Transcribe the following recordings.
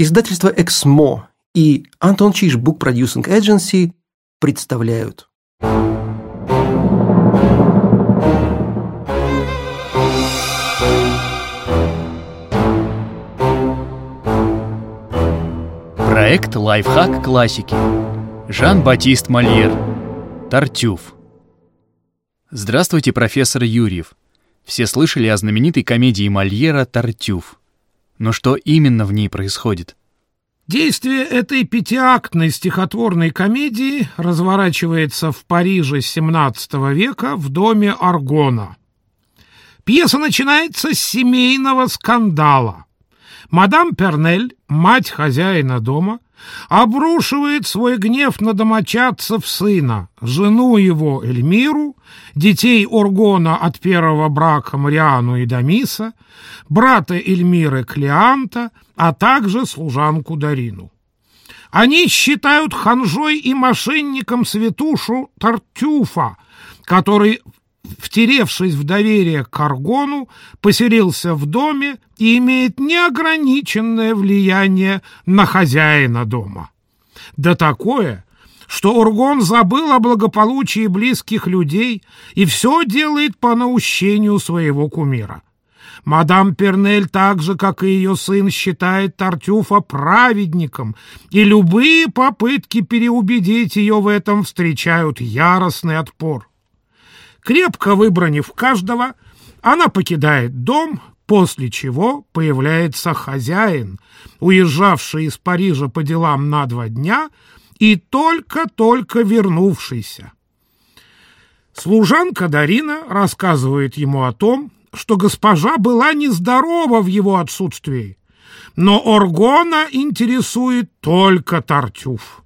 Издательство «Эксмо» и Антон Чиш Book Producing Agency представляют. Проект «Лайфхак классики». Жан-Батист Мольер. Тартюф. Здравствуйте, профессор Юрьев. Все слышали о знаменитой комедии Мольера «Тартюф». Но что именно в ней происходит? Действие этой пятиактной стихотворной комедии разворачивается в Париже XVII века в доме Аргона. Пьеса начинается с семейного скандала. Мадам Пернель, мать хозяина дома, обрушивает свой гнев на домочадцев сына, жену его Эльмиру, детей Оргона от первого брака Мариану и Дамиса, брата Эльмиры Клеанта, а также служанку Дарину. Они считают ханжой и мошенником святушу Тартюфа, который втеревшись в доверие к Аргону, поселился в доме и имеет неограниченное влияние на хозяина дома. Да такое, что Ургон забыл о благополучии близких людей и все делает по наущению своего кумира. Мадам Пернель так же, как и ее сын, считает Тартюфа праведником, и любые попытки переубедить ее в этом встречают яростный отпор. Крепко выбранив каждого, она покидает дом, после чего появляется хозяин, уезжавший из Парижа по делам на два дня и только-только вернувшийся. Служанка Дарина рассказывает ему о том, что госпожа была нездорова в его отсутствии, но Оргона интересует только Тартюф.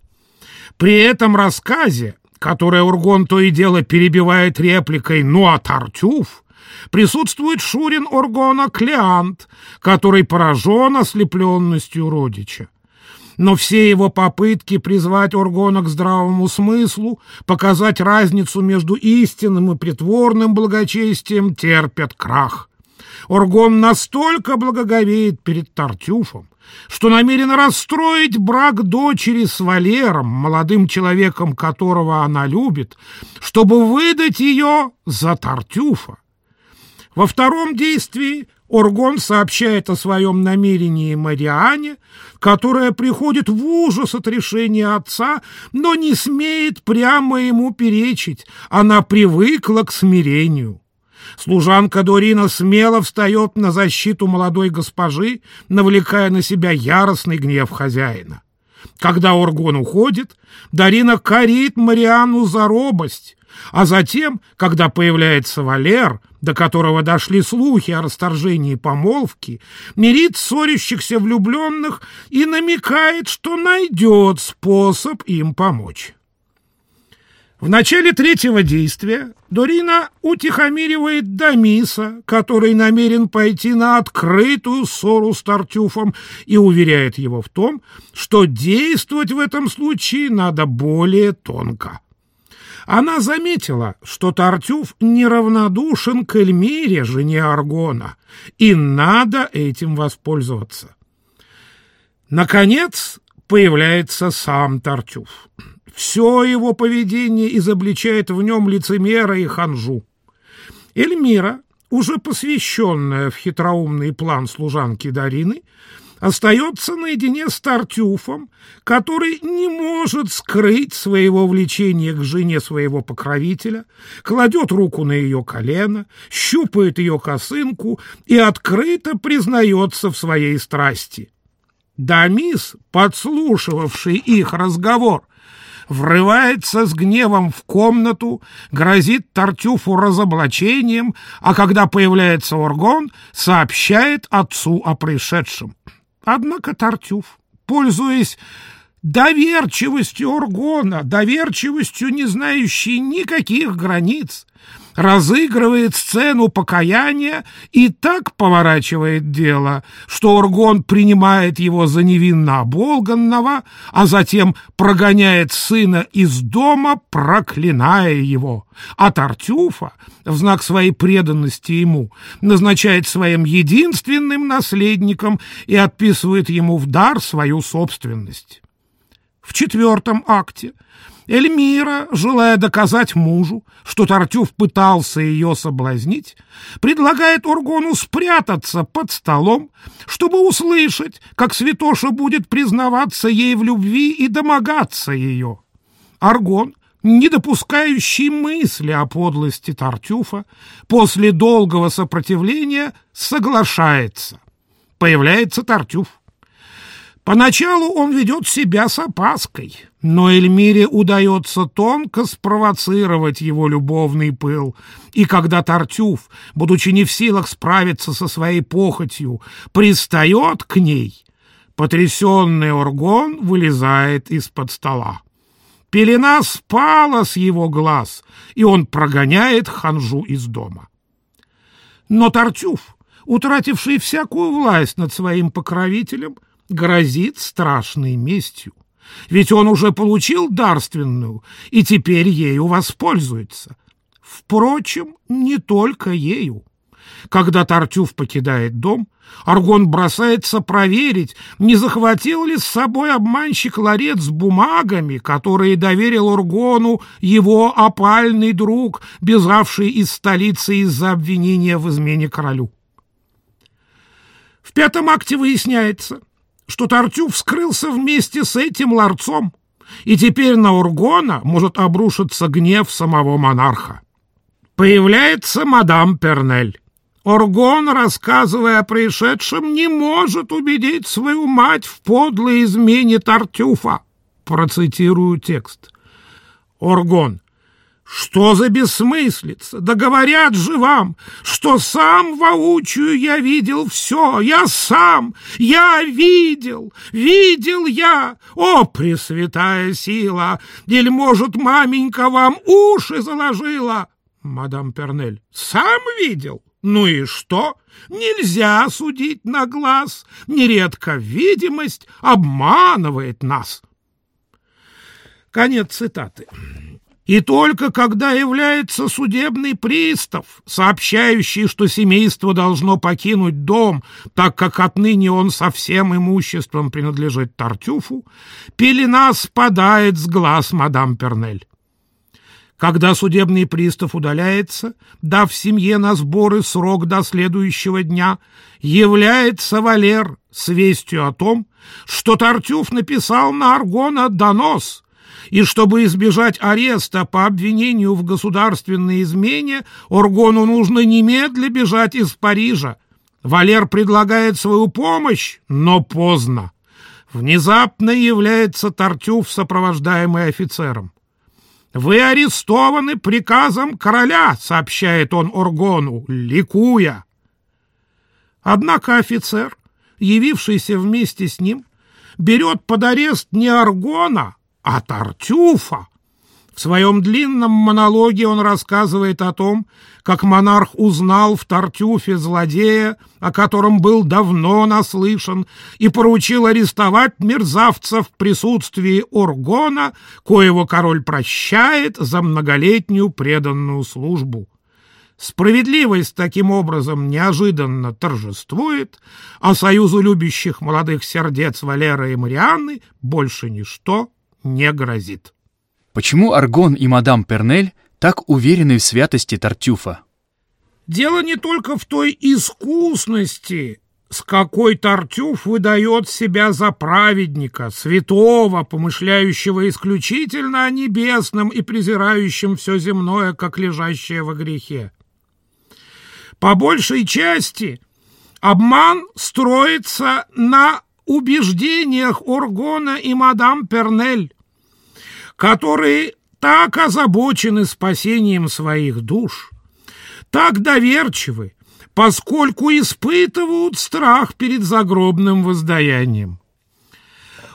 При этом рассказе которое Ургон то и дело перебивает репликой «Ну а Тартюф», присутствует Шурин Ургона Клеант, который поражен ослепленностью родича. Но все его попытки призвать Ургона к здравому смыслу, показать разницу между истинным и притворным благочестием терпят крах. Оргон настолько благоговеет перед Тартюфом, что намерен расстроить брак дочери с Валером, молодым человеком которого она любит, чтобы выдать ее за Тартюфа. Во втором действии Оргон сообщает о своем намерении Мариане, которая приходит в ужас от решения отца, но не смеет прямо ему перечить, она привыкла к смирению. Служанка Дорина смело встает на защиту молодой госпожи, навлекая на себя яростный гнев хозяина. Когда Оргон уходит, Дарина корит Марианну за робость, а затем, когда появляется Валер, до которого дошли слухи о расторжении помолвки, мирит ссорящихся влюбленных и намекает, что найдет способ им помочь. В начале третьего действия Дорина утихомиривает Дамиса, который намерен пойти на открытую ссору с Тартюфом и уверяет его в том, что действовать в этом случае надо более тонко. Она заметила, что Тартюф неравнодушен к Эльмире, жене Аргона, и надо этим воспользоваться. Наконец появляется сам Тартюф. Все его поведение изобличает в нем лицемера и ханжу. Эльмира, уже посвященная в хитроумный план служанки Дарины, остается наедине с Тартюфом, который не может скрыть своего влечения к жене своего покровителя, кладет руку на ее колено, щупает ее косынку и открыто признается в своей страсти. Дамис, подслушивавший их разговор, врывается с гневом в комнату, грозит Тартюфу разоблачением, а когда появляется Оргон, сообщает отцу о пришедшем. Однако Тартюф, пользуясь Доверчивостью Ургона, доверчивостью, не знающей никаких границ, разыгрывает сцену покаяния и так поворачивает дело, что Ургон принимает его за невинно оболганного, а затем прогоняет сына из дома, проклиная его. А Тартюфа, в знак своей преданности ему, назначает своим единственным наследником и отписывает ему в дар свою собственность. В четвертом акте Эльмира, желая доказать мужу, что Тартюф пытался ее соблазнить, предлагает Ургону спрятаться под столом, чтобы услышать, как Святоша будет признаваться ей в любви и домогаться ее. Аргон, не допускающий мысли о подлости Тартюфа, после долгого сопротивления соглашается. Появляется Тартюф. Поначалу он ведет себя с опаской, но Эльмире удается тонко спровоцировать его любовный пыл, и когда Тартюф, будучи не в силах справиться со своей похотью, пристает к ней, потрясенный Оргон вылезает из-под стола. Пелена спала с его глаз, и он прогоняет ханжу из дома. Но Тартюф, утративший всякую власть над своим покровителем, грозит страшной местью. Ведь он уже получил дарственную и теперь ею воспользуется. Впрочем, не только ею. Когда Тартюф покидает дом, Аргон бросается проверить, не захватил ли с собой обманщик ларец с бумагами, которые доверил Аргону его опальный друг, бежавший из столицы из-за обвинения в измене королю. В пятом акте выясняется — что Тартюф вскрылся вместе с этим ларцом, и теперь на Ургона может обрушиться гнев самого монарха. Появляется мадам Пернель. Оргон, рассказывая о происшедшем, не может убедить свою мать в подлой измене Тартюфа. Процитирую текст. Оргон. Что за бессмыслица? Да говорят же вам, что сам воочию я видел все, я сам, я видел, видел я. О, пресвятая сила! Или, может, маменька вам уши заложила? Мадам Пернель, сам видел? Ну и что? Нельзя судить на глаз, нередко видимость обманывает нас. Конец цитаты. И только когда является судебный пристав, сообщающий, что семейство должно покинуть дом, так как отныне он со всем имуществом принадлежит Тартюфу, пелена спадает с глаз мадам Пернель. Когда судебный пристав удаляется, дав семье на сборы срок до следующего дня, является Валер с вестью о том, что Тартюф написал на Аргона донос — и чтобы избежать ареста по обвинению в государственной измене, Оргону нужно немедля бежать из Парижа. Валер предлагает свою помощь, но поздно. Внезапно является Тартюф, сопровождаемый офицером. «Вы арестованы приказом короля», — сообщает он Оргону, ликуя. Однако офицер, явившийся вместе с ним, берет под арест не Аргона, а Тартюфа. В своем длинном монологе он рассказывает о том, как монарх узнал в Тартюфе злодея, о котором был давно наслышан, и поручил арестовать мерзавца в присутствии Оргона, коего король прощает за многолетнюю преданную службу. Справедливость таким образом неожиданно торжествует, а союзу любящих молодых сердец Валера и Марианны больше ничто не грозит. Почему Аргон и мадам Пернель так уверены в святости Тартюфа? Дело не только в той искусности, с какой Тартюф выдает себя за праведника, святого, помышляющего исключительно о небесном и презирающем все земное, как лежащее во грехе. По большей части обман строится на убеждениях Оргона и мадам Пернель, которые так озабочены спасением своих душ, так доверчивы, поскольку испытывают страх перед загробным воздаянием.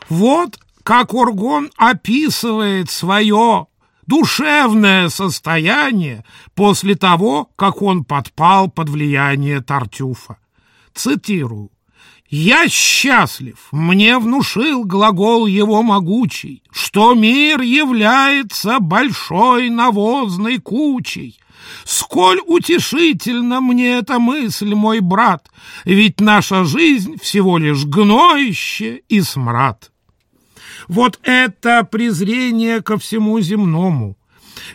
Вот как Ургон описывает свое душевное состояние после того, как он подпал под влияние Тартюфа. Цитирую. «Я счастлив, мне внушил глагол его могучий, что мир является большой навозной кучей. Сколь утешительно мне эта мысль, мой брат, ведь наша жизнь всего лишь гноище и смрад». Вот это презрение ко всему земному,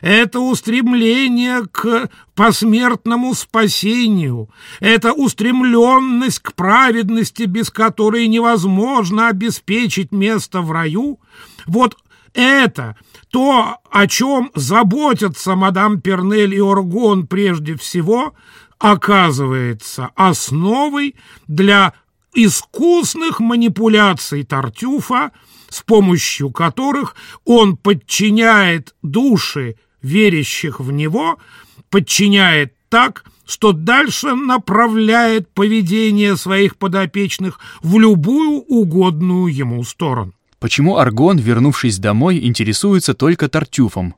это устремление к посмертному спасению, это устремленность к праведности, без которой невозможно обеспечить место в раю, вот это то, о чем заботятся мадам Пернель и Оргон прежде всего, оказывается основой для искусных манипуляций Тартюфа с помощью которых он подчиняет души верящих в него, подчиняет так, что дальше направляет поведение своих подопечных в любую угодную ему сторону. Почему Аргон, вернувшись домой, интересуется только Тартюфом?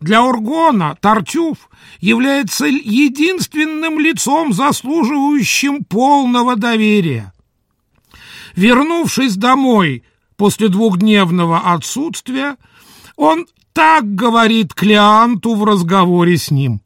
Для Оргона Тартюф является единственным лицом, заслуживающим полного доверия. Вернувшись домой после двухдневного отсутствия, он так говорит Клеанту в разговоре с ним.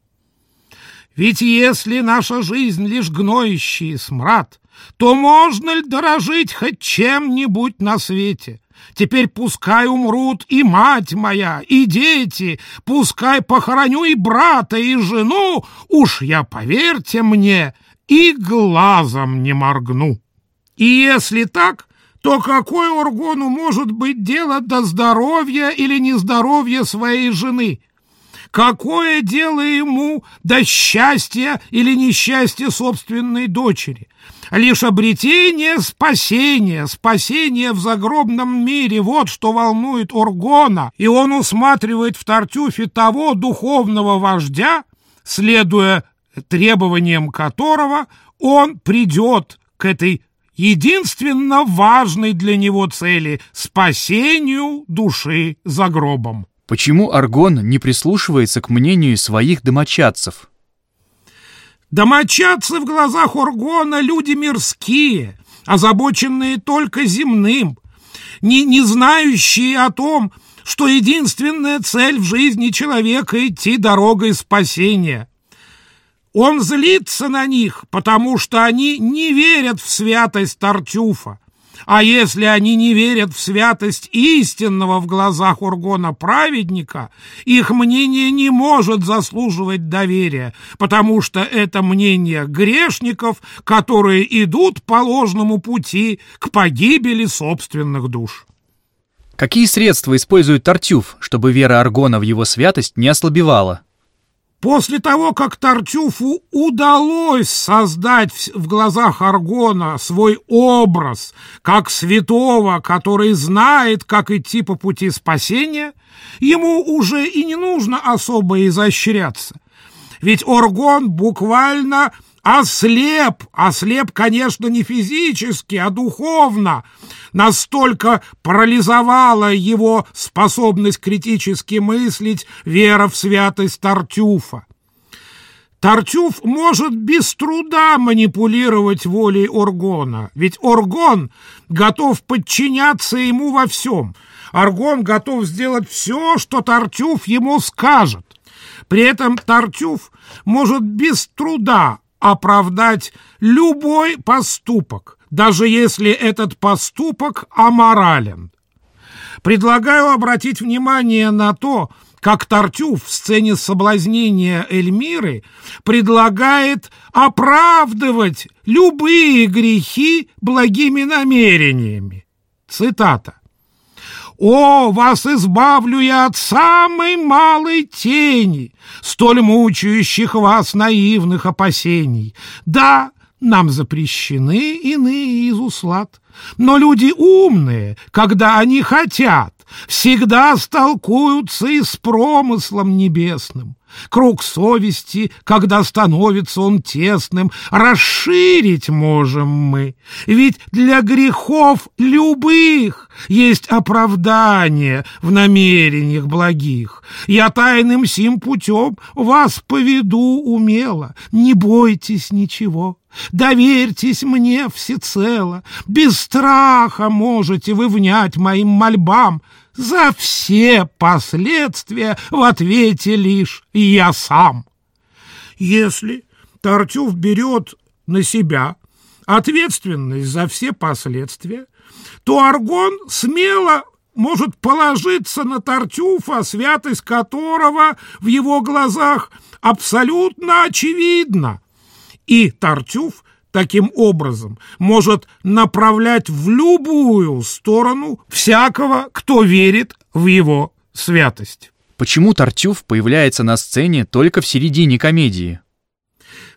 Ведь если наша жизнь лишь гноющий смрад, то можно ли дорожить хоть чем-нибудь на свете? Теперь пускай умрут и мать моя, и дети, пускай похороню и брата, и жену, уж я, поверьте мне, и глазом не моргну. И если так, то какой Ургону может быть дело до здоровья или нездоровья своей жены? Какое дело ему до счастья или несчастья собственной дочери? Лишь обретение спасения, спасение в загробном мире, вот что волнует Ургона, и он усматривает в Тартюфе того духовного вождя, следуя требованиям которого он придет к этой единственно важной для него цели — спасению души за гробом. Почему Аргон не прислушивается к мнению своих домочадцев? Домочадцы в глазах Аргона люди мирские, озабоченные только земным, не, не знающие о том, что единственная цель в жизни человека — идти дорогой спасения — он злится на них, потому что они не верят в святость Тартюфа. А если они не верят в святость истинного в глазах Ургона праведника, их мнение не может заслуживать доверия, потому что это мнение грешников, которые идут по ложному пути к погибели собственных душ. Какие средства использует Тартюф, чтобы вера Аргона в его святость не ослабевала? После того, как Тартюфу удалось создать в глазах Аргона свой образ как святого, который знает, как идти по пути спасения, ему уже и не нужно особо изощряться. Ведь Оргон буквально ослеп, ослеп, конечно, не физически, а духовно, настолько парализовала его способность критически мыслить вера в святость Тартюфа. Тартюф может без труда манипулировать волей Оргона, ведь Оргон готов подчиняться ему во всем. Аргон готов сделать все, что Тартюф ему скажет. При этом Тартюф может без труда оправдать любой поступок, даже если этот поступок аморален. Предлагаю обратить внимание на то, как Тартюф в сцене соблазнения Эльмиры предлагает оправдывать любые грехи благими намерениями. Цитата. «О, вас избавлю я от самой малой тени, столь мучающих вас наивных опасений. Да, нам запрещены иные из услад, но люди умные, когда они хотят, всегда столкуются и с промыслом небесным. Круг совести, когда становится он тесным, расширить можем мы. Ведь для грехов любых есть оправдание в намерениях благих. Я тайным сим путем вас поведу умело. Не бойтесь ничего. Доверьтесь мне всецело, без страха можете вы внять моим мольбам, за все последствия в ответе лишь я сам. Если Тартюф берет на себя ответственность за все последствия, то Аргон смело может положиться на Тартюфа, святость которого в его глазах абсолютно очевидна. И Тартюф таким образом может направлять в любую сторону всякого, кто верит в его святость. Почему Тартюф появляется на сцене только в середине комедии?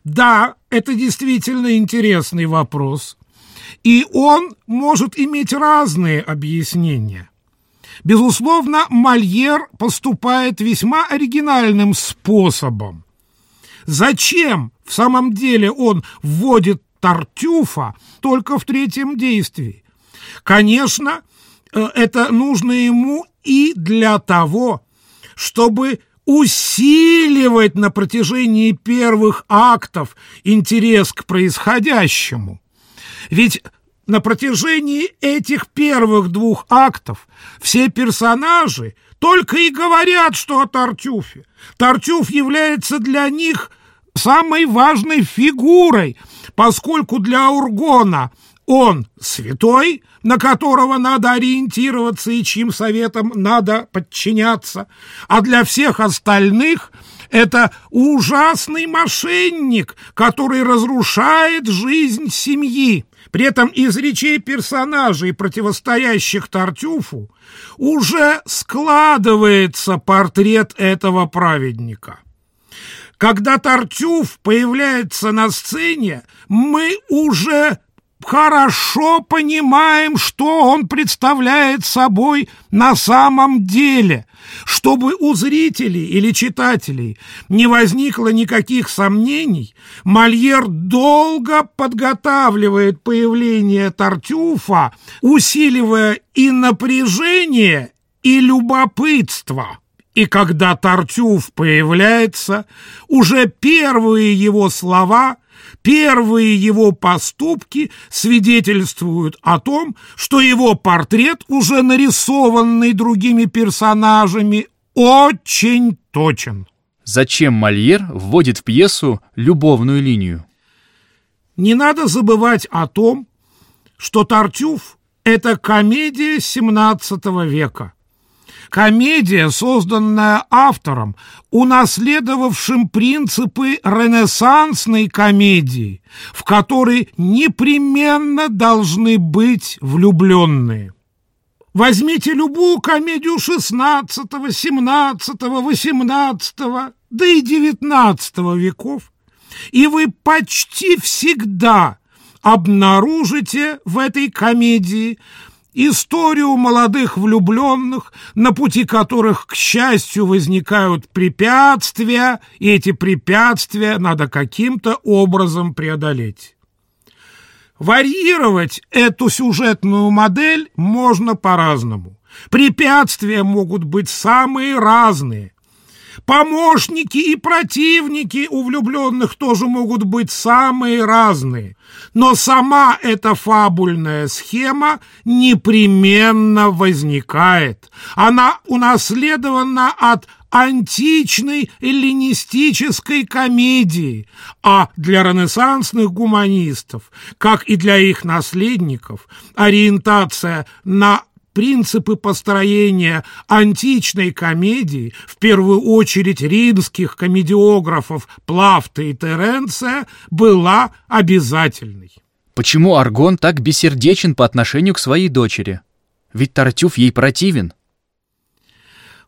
Да, это действительно интересный вопрос. И он может иметь разные объяснения. Безусловно, Мольер поступает весьма оригинальным способом. Зачем в самом деле он вводит Тартюфа только в третьем действии? Конечно, э, это нужно ему и для того, чтобы усиливать на протяжении первых актов интерес к происходящему. Ведь на протяжении этих первых двух актов все персонажи только и говорят, что о Тартюфе. Тартюф является для них самой важной фигурой, поскольку для Ургона он святой, на которого надо ориентироваться и чьим советам надо подчиняться, а для всех остальных это ужасный мошенник, который разрушает жизнь семьи. При этом из речей персонажей, противостоящих Тартюфу, уже складывается портрет этого праведника. Когда Тартюф появляется на сцене, мы уже хорошо понимаем, что он представляет собой на самом деле, чтобы у зрителей или читателей не возникло никаких сомнений, Мольер долго подготавливает появление Тартюфа, усиливая и напряжение, и любопытство. И когда Тартюф появляется, уже первые его слова, первые его поступки свидетельствуют о том, что его портрет, уже нарисованный другими персонажами, очень точен. Зачем Мольер вводит в пьесу любовную линию? Не надо забывать о том, что Тартюф – это комедия XVII века. Комедия, созданная автором, унаследовавшим принципы ренессансной комедии, в которой непременно должны быть влюбленные. Возьмите любую комедию XVI, XVII, XVIII, да и XIX веков, и вы почти всегда обнаружите в этой комедии историю молодых влюбленных, на пути которых, к счастью, возникают препятствия, и эти препятствия надо каким-то образом преодолеть. Варьировать эту сюжетную модель можно по-разному. Препятствия могут быть самые разные, Помощники и противники у влюбленных тоже могут быть самые разные. Но сама эта фабульная схема непременно возникает. Она унаследована от античной эллинистической комедии, а для ренессансных гуманистов, как и для их наследников, ориентация на принципы построения античной комедии, в первую очередь римских комедиографов Плафта и Теренция, была обязательной. Почему Аргон так бессердечен по отношению к своей дочери? Ведь Тартюф ей противен.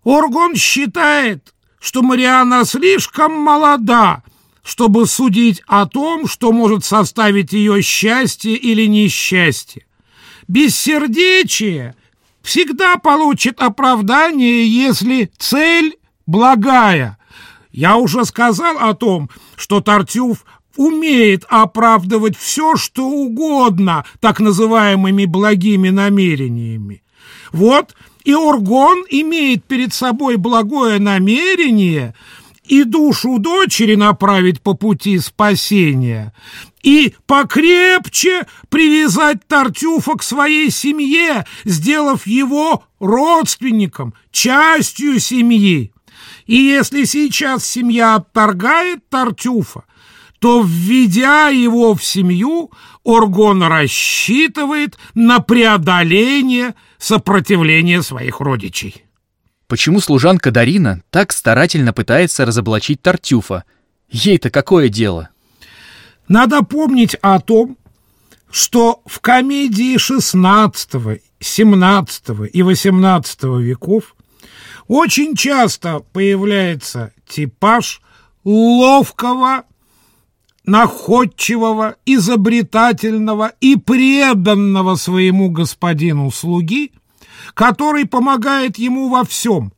Аргон считает, что Мариана слишком молода, чтобы судить о том, что может составить ее счастье или несчастье. Бессердечие всегда получит оправдание, если цель благая. Я уже сказал о том, что Тартюф умеет оправдывать все, что угодно так называемыми благими намерениями. Вот и Оргон имеет перед собой благое намерение и душу дочери направить по пути спасения, и покрепче привязать Тартюфа к своей семье, сделав его родственником, частью семьи. И если сейчас семья отторгает Тартюфа, то, введя его в семью, Оргон рассчитывает на преодоление сопротивления своих родичей. Почему служанка Дарина так старательно пытается разоблачить Тартюфа? Ей-то какое дело? Надо помнить о том, что в комедии XVI, XVII и XVIII веков очень часто появляется типаж ловкого находчивого, изобретательного и преданного своему господину слуги, который помогает ему во всем.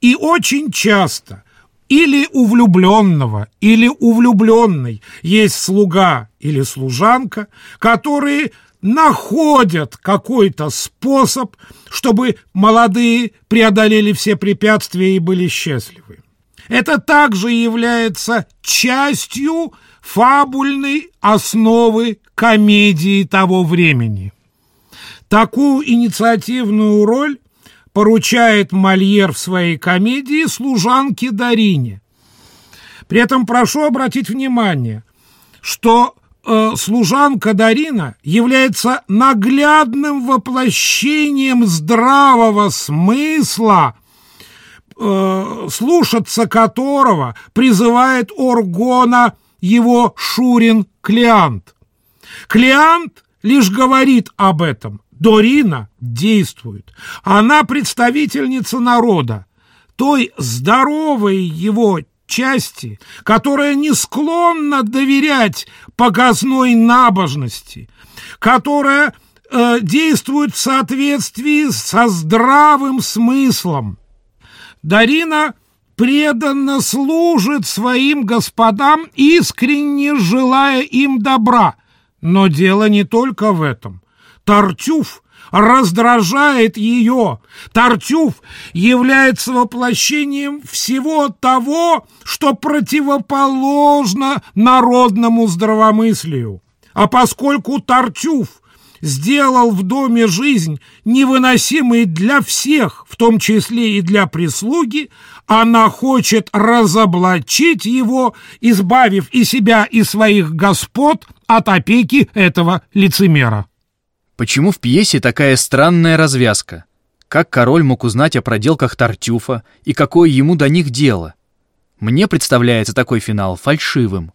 И очень часто или у влюбленного, или у влюбленной есть слуга или служанка, которые находят какой-то способ, чтобы молодые преодолели все препятствия и были счастливы. Это также является частью фабульной основы комедии того времени. Такую инициативную роль поручает Мольер в своей комедии служанке Дарине. При этом прошу обратить внимание, что э, служанка Дарина является наглядным воплощением здравого смысла, э, слушаться которого призывает Оргона его Шурин Клеант. Клеант лишь говорит об этом, Дорина действует. Она представительница народа, той здоровой его части, которая не склонна доверять показной набожности, которая э, действует в соответствии со здравым смыслом. Дарина преданно служит своим господам, искренне желая им добра. Но дело не только в этом. Тартюф раздражает ее. Тартюф является воплощением всего того, что противоположно народному здравомыслию. А поскольку Тартюф сделал в доме жизнь невыносимой для всех, в том числе и для прислуги, она хочет разоблачить его, избавив и себя, и своих господ от опеки этого лицемера. Почему в пьесе такая странная развязка? Как король мог узнать о проделках Тартюфа и какое ему до них дело? Мне представляется такой финал фальшивым.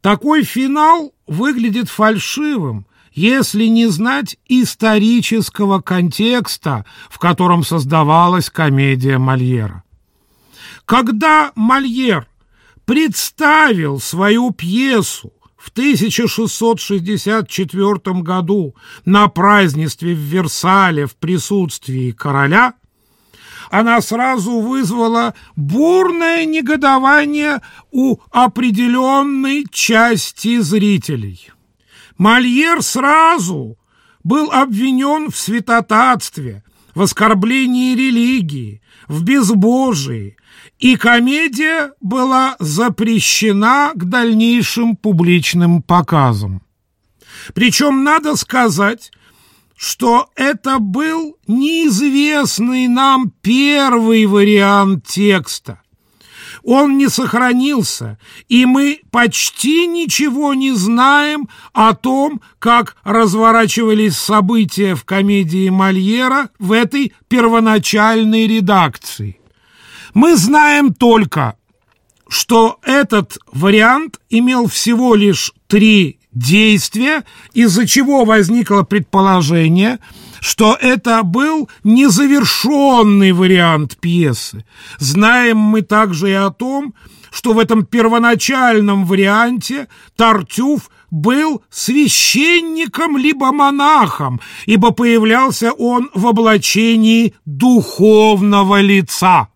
Такой финал выглядит фальшивым, если не знать исторического контекста, в котором создавалась комедия Мольера. Когда Мольер представил свою пьесу в 1664 году на празднестве в Версале в присутствии короля, она сразу вызвала бурное негодование у определенной части зрителей. Мольер сразу был обвинен в святотатстве, в оскорблении религии, в безбожии, и комедия была запрещена к дальнейшим публичным показам. Причем надо сказать, что это был неизвестный нам первый вариант текста. Он не сохранился, и мы почти ничего не знаем о том, как разворачивались события в комедии Мольера в этой первоначальной редакции. Мы знаем только, что этот вариант имел всего лишь три действия, из-за чего возникло предположение, что это был незавершенный вариант пьесы. Знаем мы также и о том, что в этом первоначальном варианте Тартюф был священником либо монахом, ибо появлялся он в облачении духовного лица.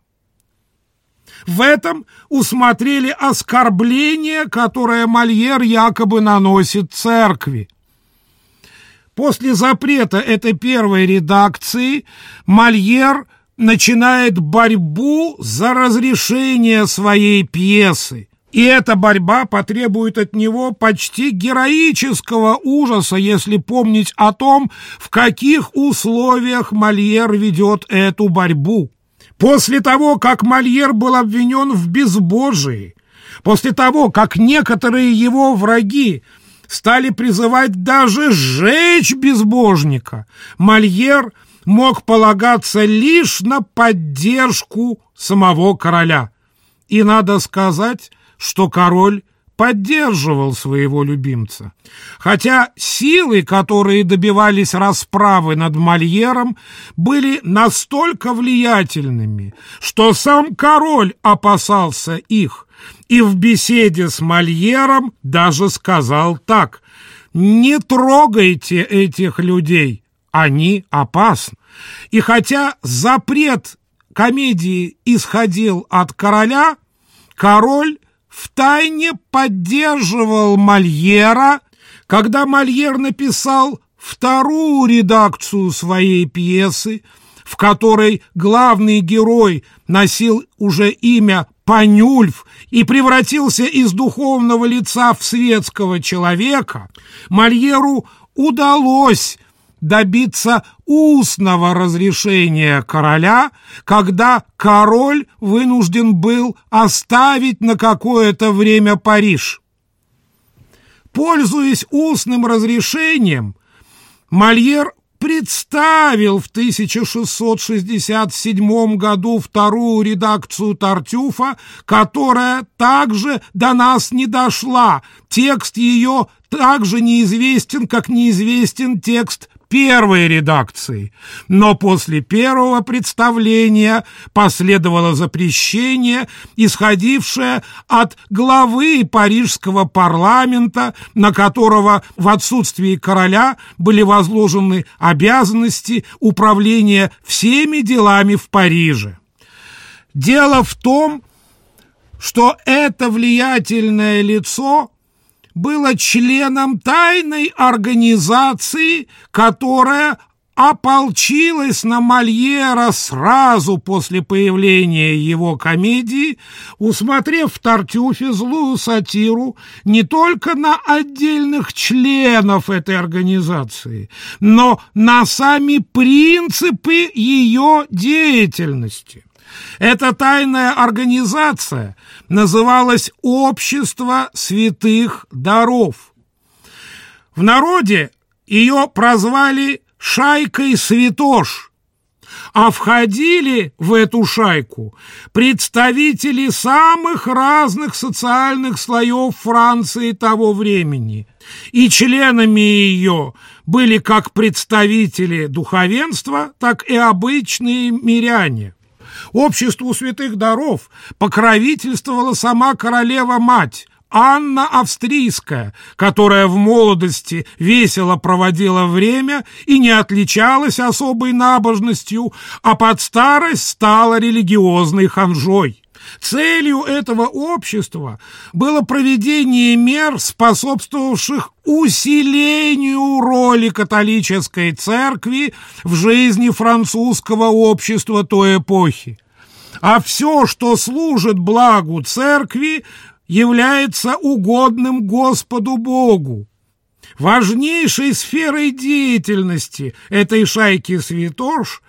В этом усмотрели оскорбление, которое Мольер якобы наносит церкви. После запрета этой первой редакции Мольер начинает борьбу за разрешение своей пьесы. И эта борьба потребует от него почти героического ужаса, если помнить о том, в каких условиях Мольер ведет эту борьбу. После того, как Мольер был обвинен в безбожии, после того, как некоторые его враги стали призывать даже сжечь безбожника, Мольер мог полагаться лишь на поддержку самого короля. И надо сказать, что король поддерживал своего любимца. Хотя силы, которые добивались расправы над Мольером, были настолько влиятельными, что сам король опасался их, и в беседе с Мольером даже сказал так «Не трогайте этих людей, они опасны». И хотя запрет комедии исходил от короля, король втайне поддерживал Мольера, когда Мольер написал вторую редакцию своей пьесы, в которой главный герой носил уже имя Панюльф и превратился из духовного лица в светского человека, Мольеру удалось добиться устного разрешения короля, когда король вынужден был оставить на какое-то время Париж. Пользуясь устным разрешением, Мольер представил в 1667 году вторую редакцию Тартюфа, которая также до нас не дошла. Текст ее также неизвестен, как неизвестен текст первой редакции, но после первого представления последовало запрещение, исходившее от главы парижского парламента, на которого в отсутствии короля были возложены обязанности управления всеми делами в Париже. Дело в том, что это влиятельное лицо было членом тайной организации, которая ополчилась на Мольера сразу после появления его комедии, усмотрев в Тартюфе злую сатиру не только на отдельных членов этой организации, но на сами принципы ее деятельности. Эта тайная организация называлась «Общество святых даров». В народе ее прозвали «Шайкой святош», а входили в эту шайку представители самых разных социальных слоев Франции того времени, и членами ее были как представители духовенства, так и обычные миряне. Обществу святых даров покровительствовала сама королева-мать, Анна Австрийская, которая в молодости весело проводила время и не отличалась особой набожностью, а под старость стала религиозной ханжой. Целью этого общества было проведение мер, способствовавших усилению роли католической церкви в жизни французского общества той эпохи. А все, что служит благу церкви, является угодным Господу Богу. Важнейшей сферой деятельности этой шайки святош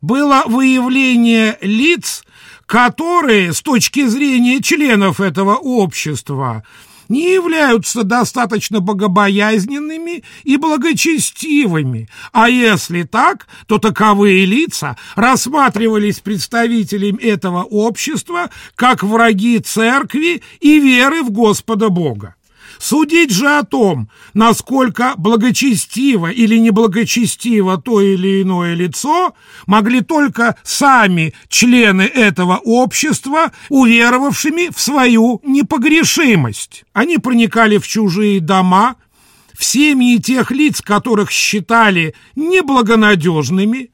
было выявление лиц, которые, с точки зрения членов этого общества, не являются достаточно богобоязненными и благочестивыми, а если так, то таковые лица рассматривались представителями этого общества как враги церкви и веры в Господа Бога. Судить же о том, насколько благочестиво или неблагочестиво то или иное лицо, могли только сами члены этого общества, уверовавшими в свою непогрешимость. Они проникали в чужие дома, в семьи тех лиц, которых считали неблагонадежными,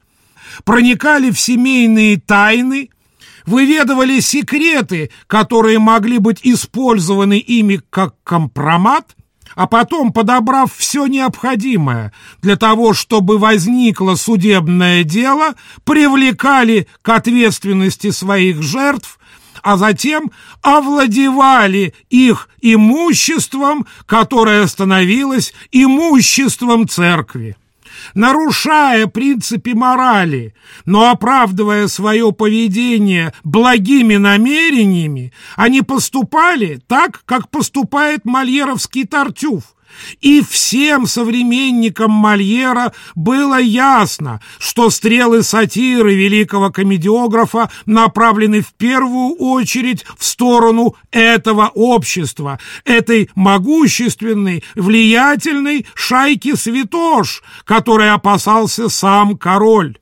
проникали в семейные тайны, выведывали секреты, которые могли быть использованы ими как компромат, а потом, подобрав все необходимое для того, чтобы возникло судебное дело, привлекали к ответственности своих жертв, а затем овладевали их имуществом, которое становилось имуществом церкви нарушая принципы морали, но оправдывая свое поведение благими намерениями, они поступали так, как поступает мольеровский Тартюф – и всем современникам Мольера было ясно, что стрелы сатиры великого комедиографа направлены в первую очередь в сторону этого общества, этой могущественной, влиятельной шайки святош, которой опасался сам король.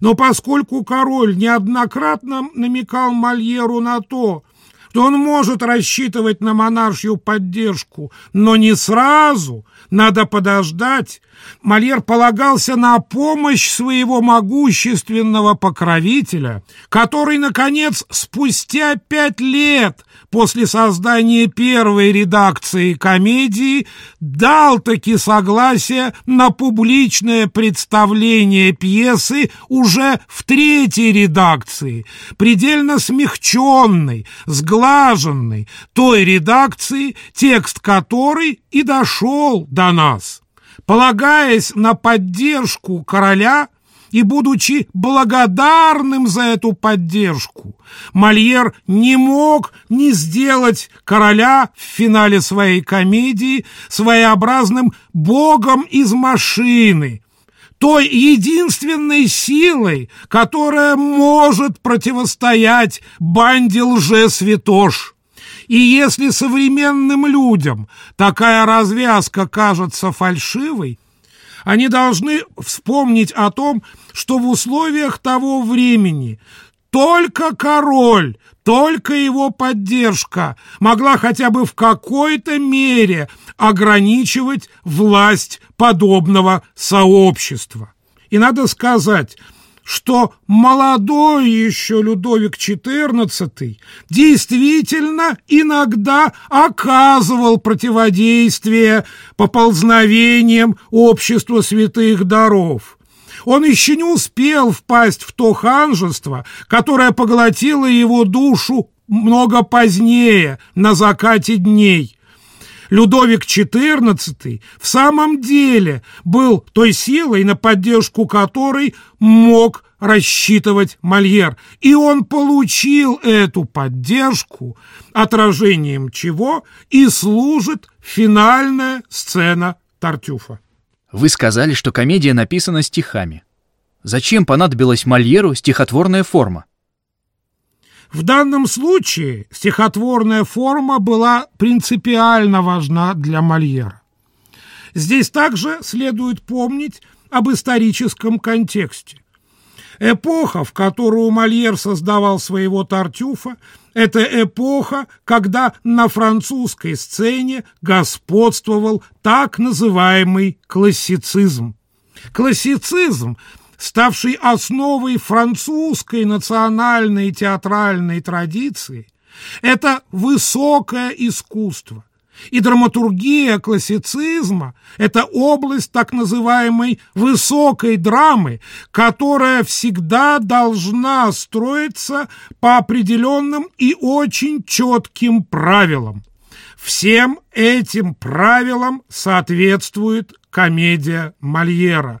Но поскольку король неоднократно намекал Мольеру на то, что он может рассчитывать на монаршью поддержку, но не сразу, надо подождать. Мольер полагался на помощь своего могущественного покровителя, который, наконец, спустя пять лет после создания первой редакции комедии дал таки согласие на публичное представление пьесы уже в третьей редакции, предельно смягченной, сглаженной, той редакции, текст которой и дошел до нас. Полагаясь на поддержку короля, и, будучи благодарным за эту поддержку, Мольер не мог не сделать короля в финале своей комедии своеобразным богом из машины, той единственной силой, которая может противостоять банде лжесвятош. И если современным людям такая развязка кажется фальшивой, они должны вспомнить о том, что в условиях того времени только король, только его поддержка могла хотя бы в какой-то мере ограничивать власть подобного сообщества. И надо сказать, что молодой еще Людовик XIV действительно иногда оказывал противодействие поползновениям общества святых даров. Он еще не успел впасть в то ханжество, которое поглотило его душу много позднее, на закате дней. Людовик XIV в самом деле был той силой, на поддержку которой мог рассчитывать Мольер, и он получил эту поддержку, отражением чего и служит финальная сцена Тартюфа. Вы сказали, что комедия написана стихами. Зачем понадобилась Мольеру стихотворная форма? В данном случае стихотворная форма была принципиально важна для Мольера. Здесь также следует помнить об историческом контексте. Эпоха, в которую Мольер создавал своего Тартюфа, это эпоха, когда на французской сцене господствовал так называемый классицизм. Классицизм ставший основой французской национальной театральной традиции, это высокое искусство. И драматургия классицизма – это область так называемой высокой драмы, которая всегда должна строиться по определенным и очень четким правилам. Всем этим правилам соответствует комедия Мольера.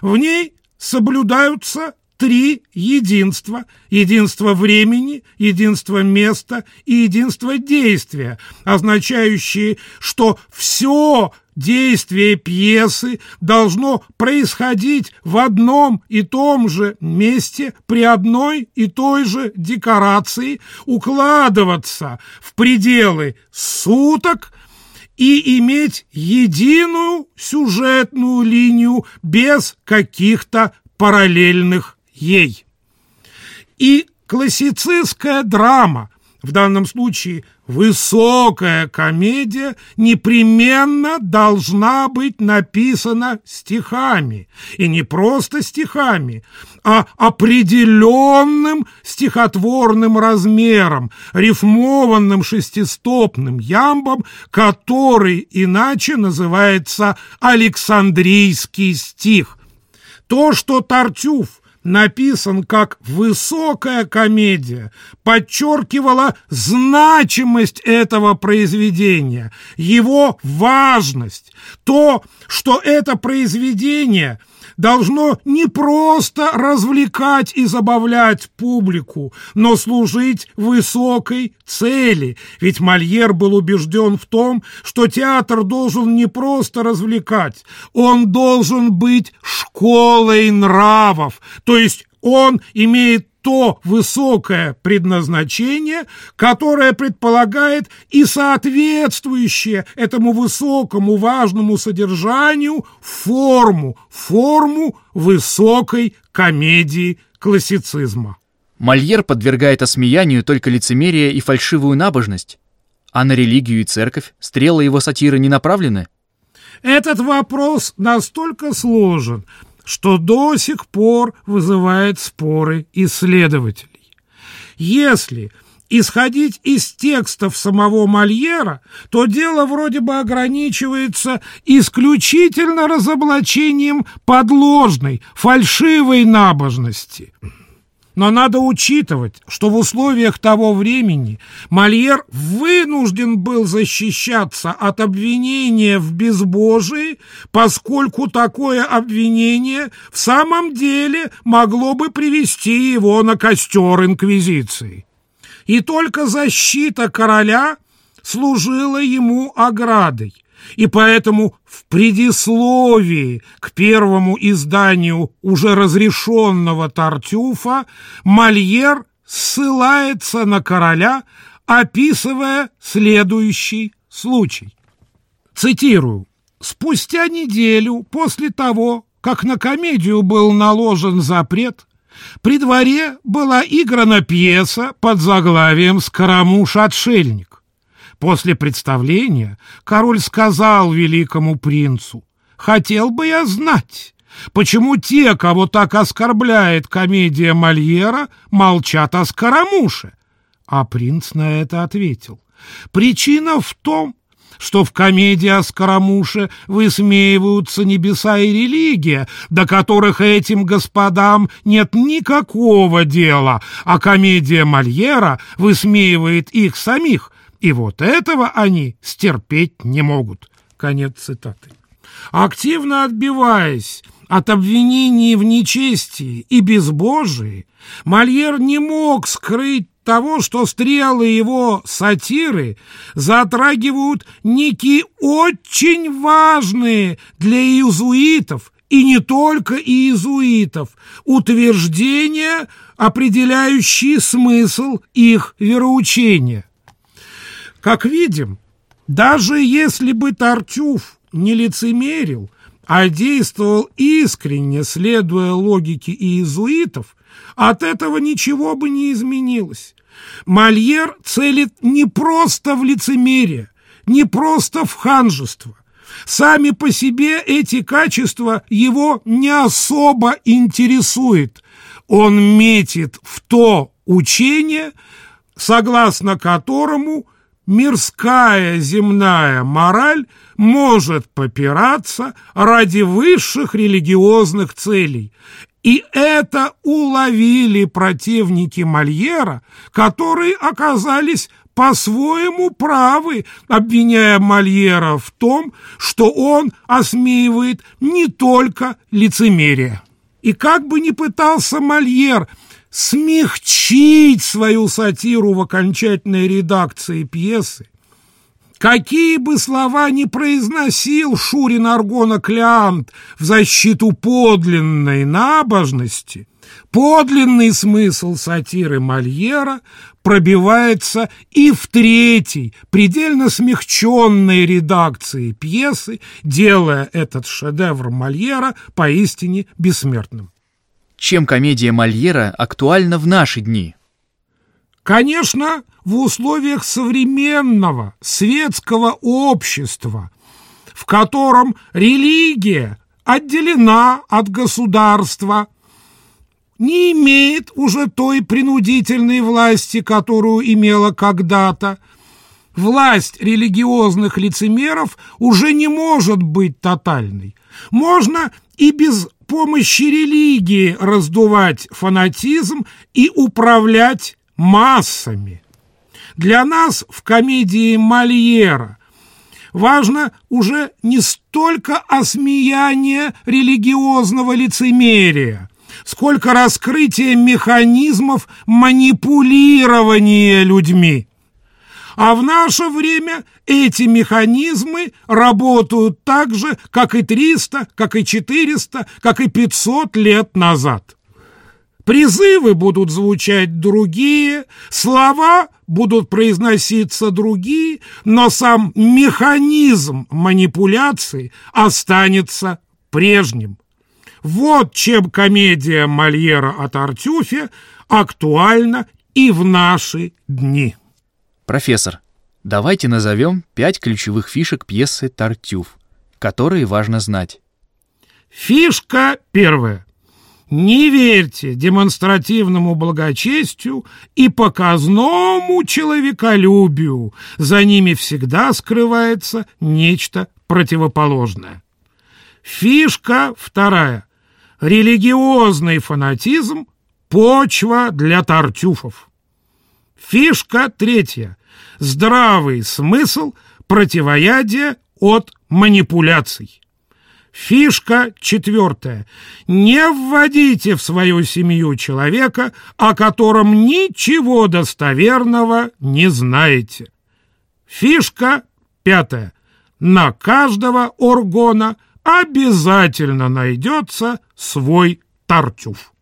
В ней соблюдаются три единства. Единство времени, единство места и единство действия, означающие, что все действие пьесы должно происходить в одном и том же месте при одной и той же декорации, укладываться в пределы суток – и иметь единую сюжетную линию без каких-то параллельных ей. И классицистская драма, в данном случае Высокая комедия непременно должна быть написана стихами. И не просто стихами, а определенным стихотворным размером, рифмованным шестистопным ямбом, который иначе называется Александрийский стих. То, что Тартюф написан как высокая комедия, подчеркивала значимость этого произведения, его важность, то, что это произведение – должно не просто развлекать и забавлять публику, но служить высокой цели. Ведь Мольер был убежден в том, что театр должен не просто развлекать, он должен быть школой нравов, то есть он имеет то высокое предназначение, которое предполагает и соответствующее этому высокому важному содержанию форму, форму высокой комедии классицизма. Мольер подвергает осмеянию только лицемерие и фальшивую набожность, а на религию и церковь стрелы его сатиры не направлены? Этот вопрос настолько сложен, что до сих пор вызывает споры исследователей. Если исходить из текстов самого Мольера, то дело вроде бы ограничивается исключительно разоблачением подложной, фальшивой набожности – но надо учитывать, что в условиях того времени Мольер вынужден был защищаться от обвинения в безбожии, поскольку такое обвинение в самом деле могло бы привести его на костер Инквизиции. И только защита короля служила ему оградой и поэтому в предисловии к первому изданию уже разрешенного Тартюфа Мольер ссылается на короля, описывая следующий случай. Цитирую. «Спустя неделю после того, как на комедию был наложен запрет, при дворе была играна пьеса под заглавием «Скоромуш-отшельник». После представления король сказал великому принцу, «Хотел бы я знать, почему те, кого так оскорбляет комедия Мольера, молчат о Скоромуше?» А принц на это ответил, «Причина в том, что в комедии о Скоромуше высмеиваются небеса и религия, до которых этим господам нет никакого дела, а комедия Мольера высмеивает их самих, и вот этого они стерпеть не могут. Конец цитаты. Активно отбиваясь от обвинений в нечестии и безбожии, Мольер не мог скрыть того, что стрелы его сатиры затрагивают некие очень важные для иезуитов и не только иезуитов утверждения, определяющие смысл их вероучения. Как видим, даже если бы Тартюф не лицемерил, а действовал искренне, следуя логике иезуитов, от этого ничего бы не изменилось. Мольер целит не просто в лицемерие, не просто в ханжество. Сами по себе эти качества его не особо интересует. Он метит в то учение, согласно которому мирская земная мораль может попираться ради высших религиозных целей. И это уловили противники Мольера, которые оказались по-своему правы, обвиняя Мольера в том, что он осмеивает не только лицемерие. И как бы ни пытался Мольер смягчить свою сатиру в окончательной редакции пьесы. Какие бы слова ни произносил Шурин Аргона Клеант в защиту подлинной набожности, подлинный смысл сатиры Мольера пробивается и в третьей, предельно смягченной редакции пьесы, делая этот шедевр Мольера поистине бессмертным чем комедия Мольера актуальна в наши дни? Конечно, в условиях современного светского общества, в котором религия отделена от государства, не имеет уже той принудительной власти, которую имела когда-то. Власть религиозных лицемеров уже не может быть тотальной. Можно и без помощи религии раздувать фанатизм и управлять массами. Для нас в комедии Мольера важно уже не столько осмеяние религиозного лицемерия, сколько раскрытие механизмов манипулирования людьми. А в наше время эти механизмы работают так же, как и 300, как и 400, как и 500 лет назад. Призывы будут звучать другие, слова будут произноситься другие, но сам механизм манипуляции останется прежним. Вот чем комедия Мольера о Тартюфе актуальна и в наши дни. Профессор, давайте назовем пять ключевых фишек пьесы «Тартюф», которые важно знать. Фишка первая. Не верьте демонстративному благочестию и показному человеколюбию. За ними всегда скрывается нечто противоположное. Фишка вторая. Религиозный фанатизм – почва для тартюфов. Фишка третья. Здравый смысл – противоядие от манипуляций. Фишка четвертая. Не вводите в свою семью человека, о котором ничего достоверного не знаете. Фишка пятая. На каждого органа обязательно найдется свой тартюф.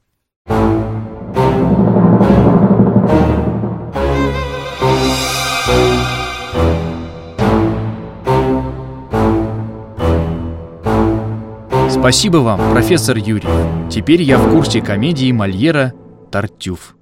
Спасибо вам, профессор Юрий. Теперь я в курсе комедии Мольера «Тартюф».